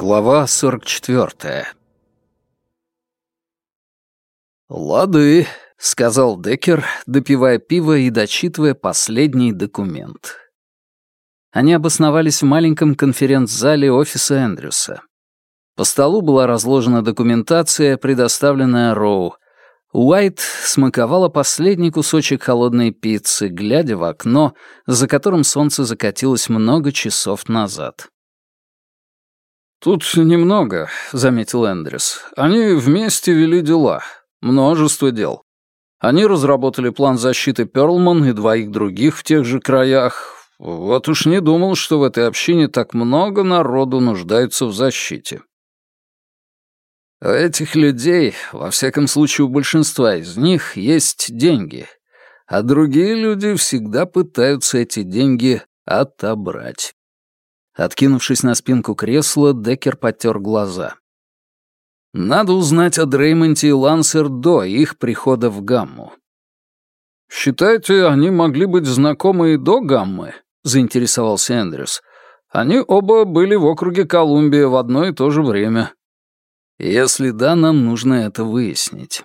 Глава 44 «Лады», — сказал Деккер, допивая пиво и дочитывая последний документ. Они обосновались в маленьком конференц-зале офиса Эндрюса. По столу была разложена документация, предоставленная Роу. Уайт смаковала последний кусочек холодной пиццы, глядя в окно, за которым солнце закатилось много часов назад. «Тут немного», — заметил Эндрюс. «Они вместе вели дела. Множество дел. Они разработали план защиты Перлман и двоих других в тех же краях. Вот уж не думал, что в этой общине так много народу нуждается в защите». У этих людей, во всяком случае у большинства из них, есть деньги, а другие люди всегда пытаются эти деньги отобрать. Откинувшись на спинку кресла, Деккер потер глаза. Надо узнать о Дреймонте и Лансер до их прихода в Гамму. «Считаете, они могли быть знакомы и до Гаммы?» — заинтересовался Эндрюс. «Они оба были в округе Колумбия в одно и то же время». «Если да, нам нужно это выяснить».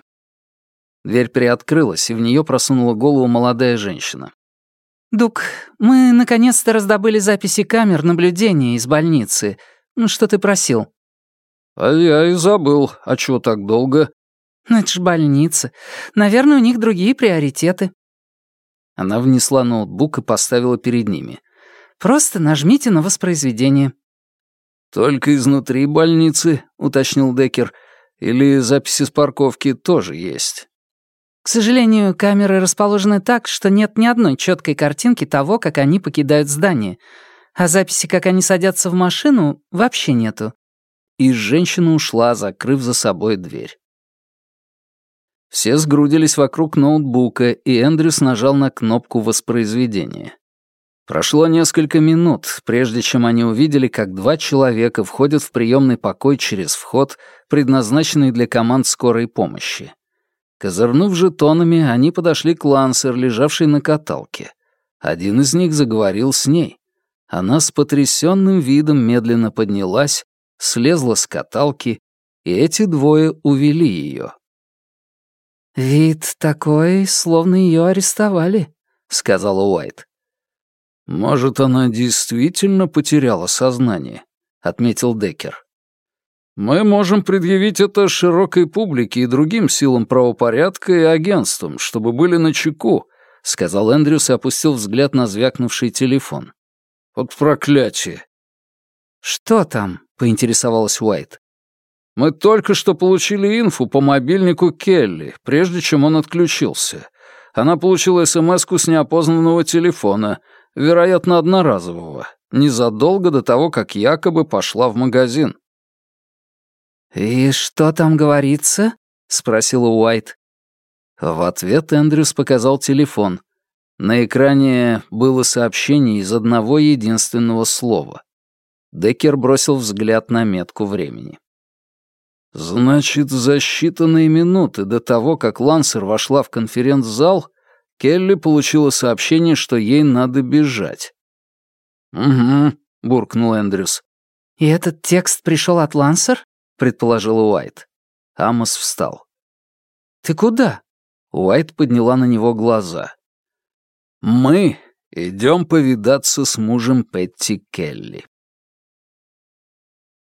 Дверь приоткрылась, и в нее просунула голову молодая женщина. «Дук, мы наконец-то раздобыли записи камер наблюдения из больницы. Что ты просил?» «А я и забыл. А чего так долго?» «Ну, это ж больница. Наверное, у них другие приоритеты». Она внесла ноутбук и поставила перед ними. «Просто нажмите на воспроизведение». «Только изнутри больницы», — уточнил Деккер. «Или записи с парковки тоже есть?» К сожалению, камеры расположены так, что нет ни одной четкой картинки того, как они покидают здание, а записи, как они садятся в машину, вообще нету. И женщина ушла, закрыв за собой дверь. Все сгрудились вокруг ноутбука, и Эндрюс нажал на кнопку воспроизведения. Прошло несколько минут, прежде чем они увидели, как два человека входят в приемный покой через вход, предназначенный для команд скорой помощи. Козырнув жетонами, они подошли к Лансер, лежавшей на каталке. Один из них заговорил с ней. Она с потрясенным видом медленно поднялась, слезла с каталки, и эти двое увели ее. «Вид такой, словно ее арестовали», — сказала Уайт. «Может, она действительно потеряла сознание», — отметил Деккер. Мы можем предъявить это широкой публике и другим силам правопорядка и агентствам, чтобы были на чеку, сказал Эндрюс и опустил взгляд на звякнувший телефон. Вот проклятие. Что там? поинтересовалась Уайт. Мы только что получили инфу по мобильнику Келли, прежде чем он отключился. Она получила смс с неопознанного телефона, вероятно, одноразового, незадолго до того, как якобы пошла в магазин. «И что там говорится?» — спросила Уайт. В ответ Эндрюс показал телефон. На экране было сообщение из одного единственного слова. Деккер бросил взгляд на метку времени. Значит, за считанные минуты до того, как Лансер вошла в конференц-зал, Келли получила сообщение, что ей надо бежать. «Угу», — буркнул Эндрюс. «И этот текст пришел от Лансер?» — предположила Уайт. Амос встал. «Ты куда?» Уайт подняла на него глаза. «Мы идем повидаться с мужем Петти Келли».